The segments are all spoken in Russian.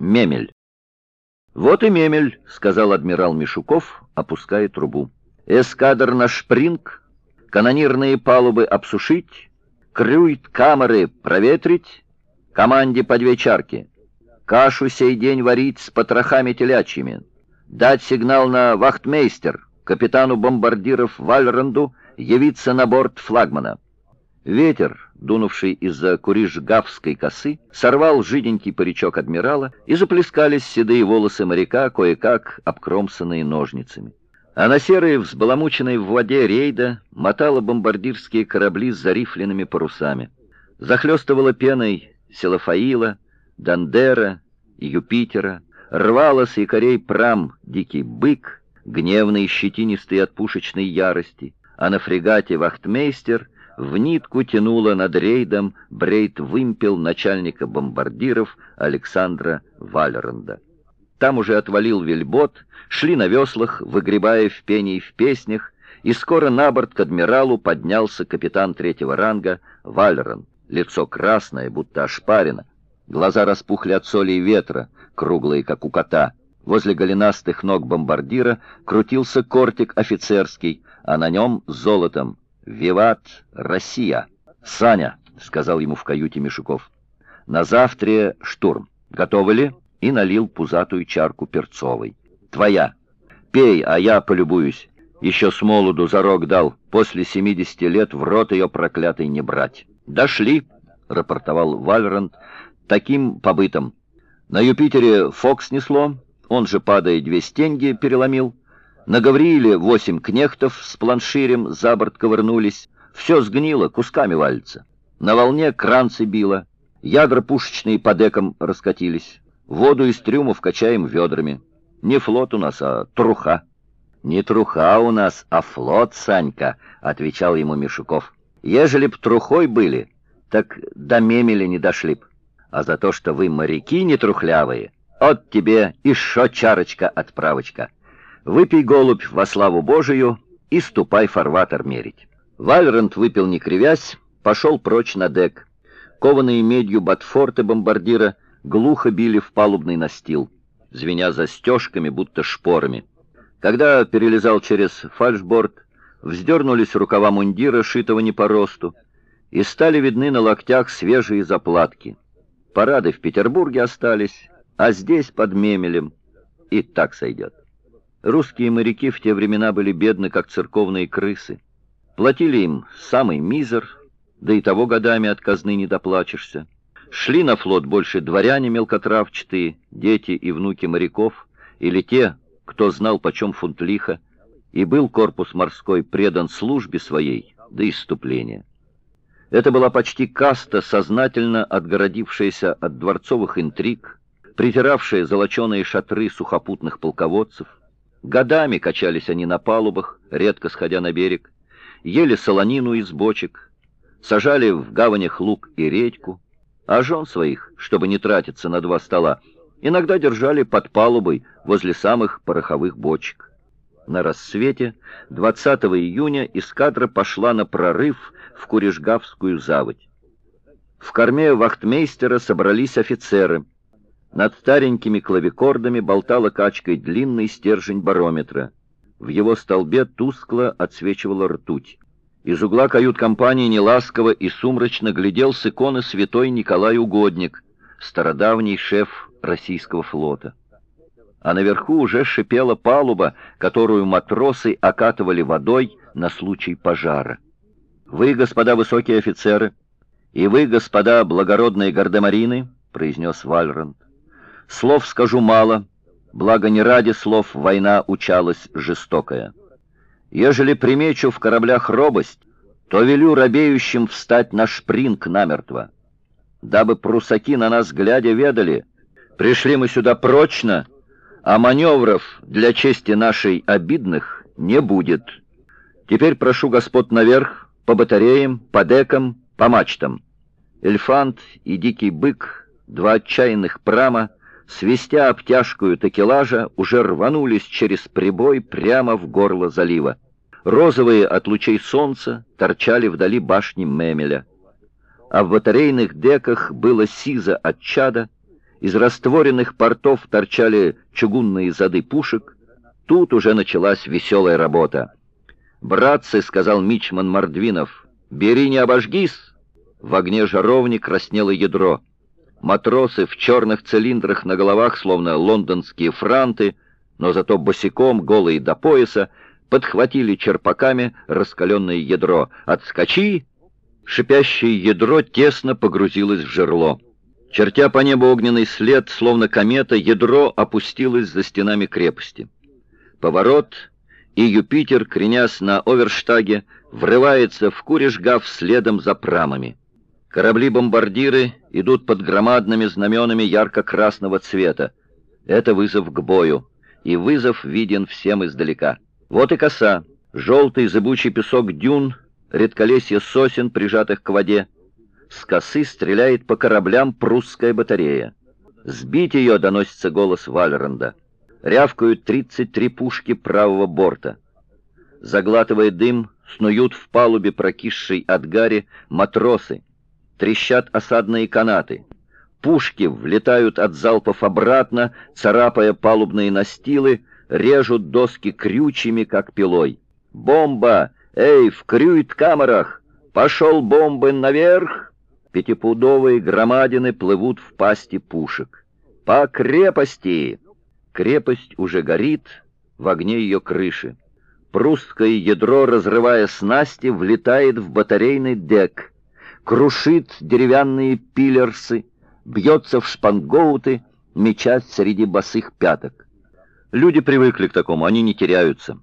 Мемель. «Вот и Мемель», — сказал адмирал Мишуков, опуская трубу. «Эскадр на шпринг, канонирные палубы обсушить, крюйт камеры проветрить, команде по две чарки, кашу сей день варить с потрохами телячьими, дать сигнал на вахтмейстер, капитану бомбардиров Вальранду явиться на борт флагмана». Ветер, дунувший из-за Курижгавской косы, сорвал жиденький паричок адмирала, и заплескались седые волосы моряка, кое-как обкромсанные ножницами. А на серой, взбаламученной в воде рейда мотала бомбардирские корабли с зарифленными парусами. Захлестывала пеной Селафаила, Дандера, Юпитера, рвала с якорей прам дикий бык, гневный щетинистый от пушечной ярости, а на фрегате вахтмейстер — в нитку тянуло над рейдом брейт-вымпел начальника бомбардиров Александра Валеранда. Там уже отвалил вельбот, шли на веслах, выгребая в пении в песнях, и скоро на борт к адмиралу поднялся капитан третьего ранга Валеран, лицо красное, будто ошпарено, глаза распухли от соли и ветра, круглые, как у кота. Возле голенастых ног бомбардира крутился кортик офицерский, а на нем золотом «Виват Россия!» «Саня!» — сказал ему в каюте Мишуков. «На завтра штурм. Готовы ли?» И налил пузатую чарку перцовой. «Твоя. Пей, а я полюбуюсь. Еще с молоду зарок дал. После семидесяти лет в рот ее проклятый не брать». «Дошли!» — рапортовал Вальрант таким побытом. «На Юпитере Фокс несло, он же, падая, две стенги переломил». На Гаврииле восемь кнехтов с планширем за борт ковырнулись. Все сгнило, кусками валится. На волне кранцы било. Ядра пушечные по декам раскатились. Воду из трюмов качаем ведрами. Не флот у нас, а труха. «Не труха у нас, а флот, Санька», — отвечал ему Мишуков. «Ежели б трухой были, так до мемели не дошли б. А за то, что вы моряки не трухлявые, от тебе шо чарочка-отправочка». Выпей, голубь, во славу Божию и ступай фарватер мерить. Вальрант выпил не кривясь, пошел прочь на дек. Кованые медью ботфорты бомбардира глухо били в палубный настил, звеня застежками, будто шпорами. Когда перелезал через фальшборд, вздернулись рукава мундира, шитого не по росту, и стали видны на локтях свежие заплатки. Парады в Петербурге остались, а здесь под мемелем и так сойдет. Русские моряки в те времена были бедны, как церковные крысы. Платили им самый мизер, да и того годами от казны не доплачешься. Шли на флот больше дворяне мелкотравчатые, дети и внуки моряков, или те, кто знал почем фунт лиха, и был корпус морской предан службе своей до иступления. Это была почти каста, сознательно отгородившаяся от дворцовых интриг, притиравшая золоченые шатры сухопутных полководцев, Годами качались они на палубах, редко сходя на берег, ели солонину из бочек, сажали в гаванях лук и редьку, а жен своих, чтобы не тратиться на два стола, иногда держали под палубой возле самых пороховых бочек. На рассвете 20 июня эскадра пошла на прорыв в Курежгавскую заводь. В корме вахтмейстера собрались офицеры — над старенькими клавикордами болтала качкой длинный стержень барометра. В его столбе тускло отсвечивала ртуть. Из угла кают-компании неласково и сумрачно глядел с иконы святой Николай Угодник, стародавний шеф российского флота. А наверху уже шипела палуба, которую матросы окатывали водой на случай пожара. «Вы, господа высокие офицеры, и вы, господа благородные гардемарины», — произнес Вальранд, Слов скажу мало, благо не ради слов война учалась жестокая. Ежели примечу в кораблях робость, то велю робеющим встать на шпринг намертво. Дабы прусаки на нас глядя ведали, пришли мы сюда прочно, а маневров для чести нашей обидных не будет. Теперь прошу господ наверх, по батареям, по декам, по мачтам. Эльфант и дикий бык, два отчаянных прама — свистя обтяжкую такелажа, уже рванулись через прибой прямо в горло залива. Розовые от лучей солнца торчали вдали башни Мемеля. А в батарейных деках было сизо от чада, из растворенных портов торчали чугунные зады пушек. Тут уже началась веселая работа. «Братцы», — сказал Мичман Мордвинов, — «бери не обожгись!» В огне жаровни краснело ядро. Матросы в черных цилиндрах на головах, словно лондонские франты, но зато босиком, голые до пояса, подхватили черпаками раскаленное ядро. «Отскочи!» Шипящее ядро тесно погрузилось в жерло. Чертя по небу огненный след, словно комета, ядро опустилось за стенами крепости. Поворот, и Юпитер, кренясь на оверштаге, врывается в Куришгав следом за прамами. Корабли-бомбардиры идут под громадными знаменами ярко-красного цвета. Это вызов к бою, и вызов виден всем издалека. Вот и коса, желтый зыбучий песок дюн, редколесье сосен, прижатых к воде. С косы стреляет по кораблям прусская батарея. «Сбить ее!» — доносится голос Вальранда. Рявкают 33 пушки правого борта. Заглатывая дым, снуют в палубе прокисшей от гари матросы. Трещат осадные канаты. Пушки влетают от залпов обратно, царапая палубные настилы, режут доски крючьями, как пилой. «Бомба! Эй, в крюит-камерах! Пошел бомбы наверх!» Пятипудовые громадины плывут в пасти пушек. «По крепости!» Крепость уже горит в огне ее крыши. Прусское ядро, разрывая снасти, влетает в батарейный дек, крушит деревянные пилерсы, бьется в шпангоуты, мечась среди босых пяток. Люди привыкли к такому, они не теряются.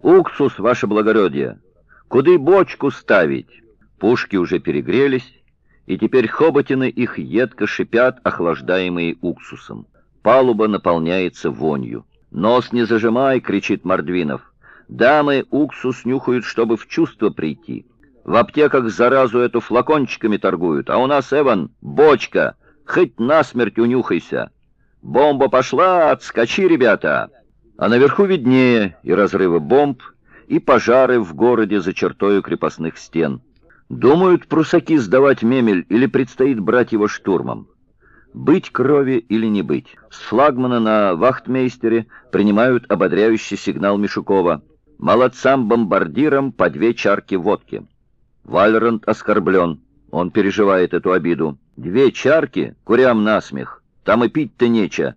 «Уксус, ваше благородие! Куды бочку ставить?» Пушки уже перегрелись, и теперь хоботины их едко шипят, охлаждаемые уксусом. Палуба наполняется вонью. «Нос не зажимай!» — кричит Мордвинов. «Дамы уксус нюхают, чтобы в чувство прийти. В аптеках заразу эту флакончиками торгуют, а у нас, Эван, бочка. Хоть насмерть унюхайся. Бомба пошла, отскочи, ребята!» А наверху виднее и разрывы бомб, и пожары в городе за чертою крепостных стен. Думают прусаки сдавать мемель или предстоит брать его штурмом. Быть крови или не быть. С флагмана на вахтмейстере принимают ободряющий сигнал Мишукова. Молодцам-бомбардирам по две чарки водки. Вальрант оскорблен. Он переживает эту обиду. Две чарки? Курям насмех. Там и пить-то нече.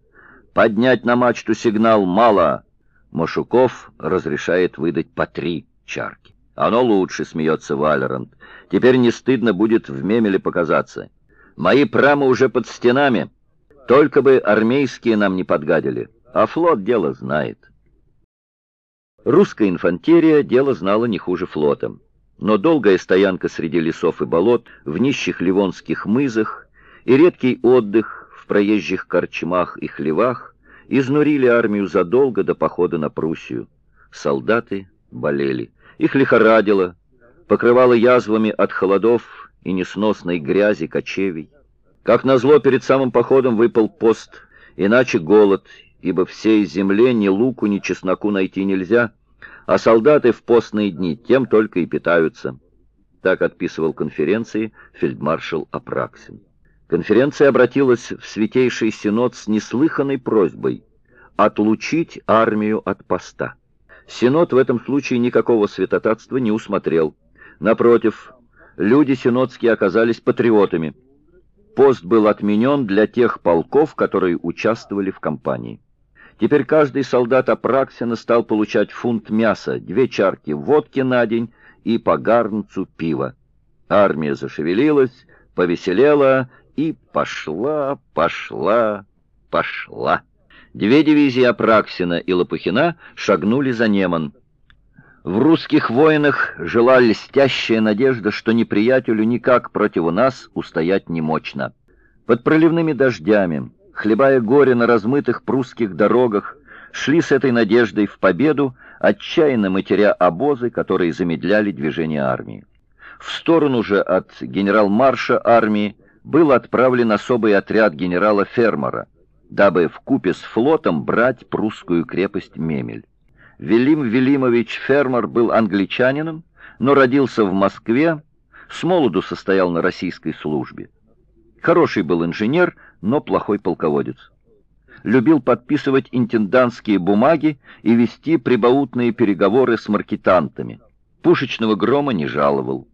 Поднять на мачту сигнал мало. Машуков разрешает выдать по три чарки. Оно лучше, смеется Вальрант. Теперь не стыдно будет в мемеле показаться. Мои прамы уже под стенами. Только бы армейские нам не подгадили. А флот дело знает. Русская инфантерия дело знала не хуже флота. Но долгая стоянка среди лесов и болот, в нищих ливонских мызах и редкий отдых в проезжих корчмах и хлевах изнурили армию задолго до похода на Пруссию. Солдаты болели. Их лихорадило, покрывало язвами от холодов и несносной грязи кочевий. Как назло, перед самым походом выпал пост, иначе голод, ибо всей земле ни луку, ни чесноку найти нельзя, а солдаты в постные дни тем только и питаются. Так отписывал конференции фельдмаршал Апраксин. Конференция обратилась в Святейший Синод с неслыханной просьбой отлучить армию от поста. Синод в этом случае никакого святотатства не усмотрел. Напротив, люди синодские оказались патриотами. Пост был отменен для тех полков, которые участвовали в кампании. Теперь каждый солдат Апраксина стал получать фунт мяса, две чарки водки на день и по гарнцу пива. Армия зашевелилась, повеселела и пошла, пошла, пошла. Две дивизии Апраксина и Лопухина шагнули за Неман. В русских воинах жила льстящая надежда, что неприятелю никак против нас устоять не мощно. Под проливными дождями, хлебая горе на размытых прусских дорогах, шли с этой надеждой в победу, отчаянно матеря обозы, которые замедляли движение армии. В сторону же от генерал-марша армии был отправлен особый отряд генерала Фермера, дабы в купе с флотом брать прусскую крепость Мемель. Велим Велимович Фермер был англичанином, но родился в Москве, с молоду состоял на российской службе. Хороший был инженер, но плохой полководец. Любил подписывать интендантские бумаги и вести прибаутные переговоры с маркетантами. Пушечного грома не жаловал.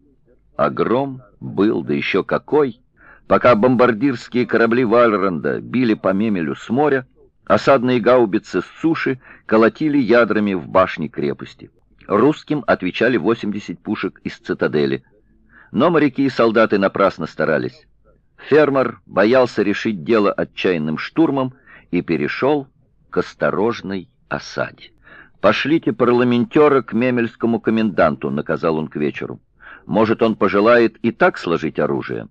А гром был, да еще какой! Пока бомбардирские корабли Вальранда били по Мемелю с моря, осадные гаубицы с суши колотили ядрами в башни крепости. Русским отвечали 80 пушек из цитадели. Но моряки и солдаты напрасно старались. Фермер боялся решить дело отчаянным штурмом и перешел к осторожной осаде. «Пошлите парламентера к мемельскому коменданту», — наказал он к вечеру. «Может, он пожелает и так сложить оружие».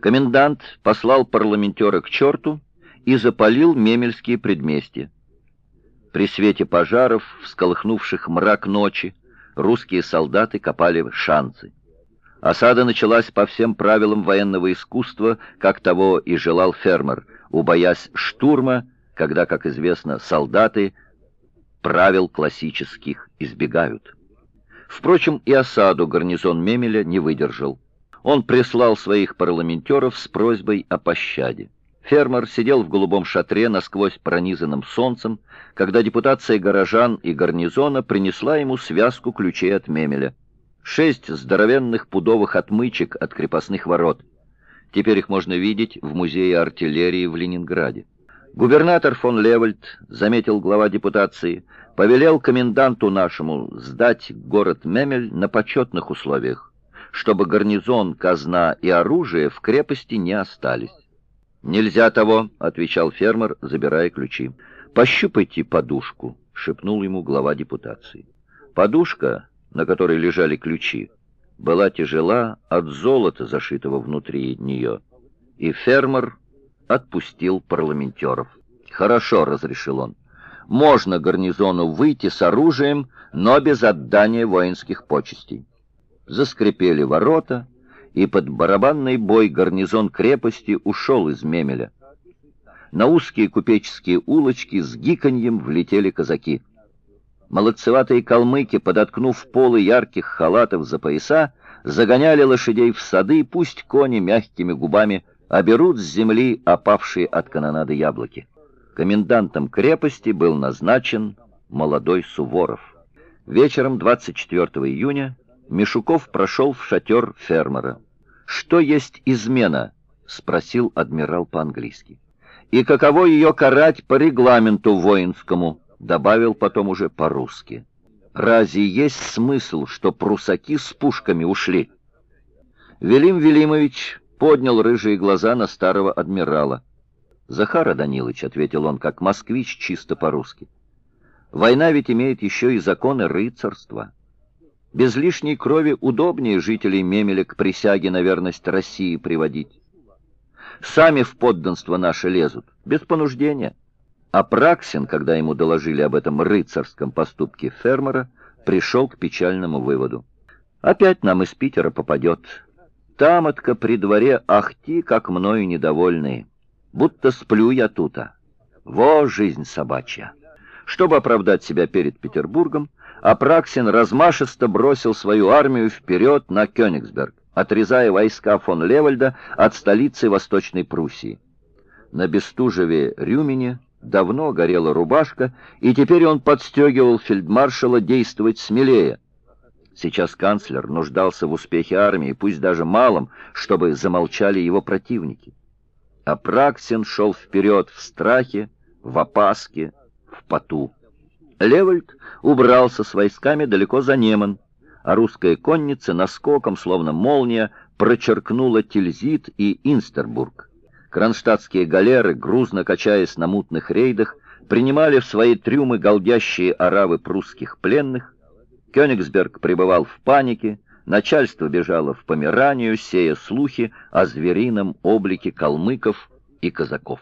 Комендант послал парламентера к черту и запалил мемельские предместья. При свете пожаров, всколыхнувших мрак ночи, русские солдаты копали шанцы. Осада началась по всем правилам военного искусства, как того и желал фермер, убоясь штурма, когда, как известно, солдаты правил классических избегают. Впрочем, и осаду гарнизон Мемеля не выдержал. Он прислал своих парламентеров с просьбой о пощаде. Фермер сидел в голубом шатре, насквозь пронизанным солнцем, когда депутация горожан и гарнизона принесла ему связку ключей от Мемеля шесть здоровенных пудовых отмычек от крепостных ворот. Теперь их можно видеть в музее артиллерии в Ленинграде. Губернатор фон Левальд, заметил глава депутации, повелел коменданту нашему сдать город Мемель на почетных условиях, чтобы гарнизон, казна и оружие в крепости не остались. «Нельзя того», — отвечал фермер, забирая ключи. «Пощупайте подушку», — шепнул ему глава депутации. Подушка на которой лежали ключи, была тяжела от золота, зашитого внутри нее, и фермер отпустил парламентеров. «Хорошо», — разрешил он, — «можно гарнизону выйти с оружием, но без отдания воинских почестей». Заскрипели ворота, и под барабанный бой гарнизон крепости ушел из Мемеля. На узкие купеческие улочки с гиканьем влетели казаки. Молодцеватые калмыки, подоткнув полы ярких халатов за пояса, загоняли лошадей в сады, пусть кони мягкими губами оберут с земли опавшие от канонады яблоки. Комендантом крепости был назначен молодой Суворов. Вечером 24 июня Мишуков прошел в шатер фермера. «Что есть измена?» — спросил адмирал по-английски. «И каково ее карать по регламенту воинскому?» Добавил потом уже по-русски. «Разве есть смысл, что прусаки с пушками ушли?» Велим Велимович поднял рыжие глаза на старого адмирала. «Захара Данилович», — ответил он, как москвич, чисто по-русски. «Война ведь имеет еще и законы рыцарства. Без лишней крови удобнее жителей Мемеля к присяге на верность России приводить. Сами в подданство наше лезут, без понуждения». А Праксин, когда ему доложили об этом рыцарском поступке фермера, пришел к печальному выводу. «Опять нам из Питера попадет. Тамотка при дворе ахти, как мною недовольные. Будто сплю я тута. Во жизнь собачья!» Чтобы оправдать себя перед Петербургом, Апраксин размашисто бросил свою армию вперед на Кёнигсберг, отрезая войска фон Левальда от столицы Восточной Пруссии. На Бестужеве-Рюмине давно горела рубашка, и теперь он подстегивал фельдмаршала действовать смелее. Сейчас канцлер нуждался в успехе армии, пусть даже малом, чтобы замолчали его противники. А Праксин шел вперед в страхе, в опаске, в поту. Левальд убрался с войсками далеко за Неман, а русская конница наскоком, словно молния, прочеркнула Тильзит и Инстербург. Кронштадтские галеры, грузно качаясь на мутных рейдах, принимали в свои трюмы голдящие оравы прусских пленных. Кёнигсберг пребывал в панике, начальство бежало в Померанию, сея слухи о зверином облике калмыков и казаков.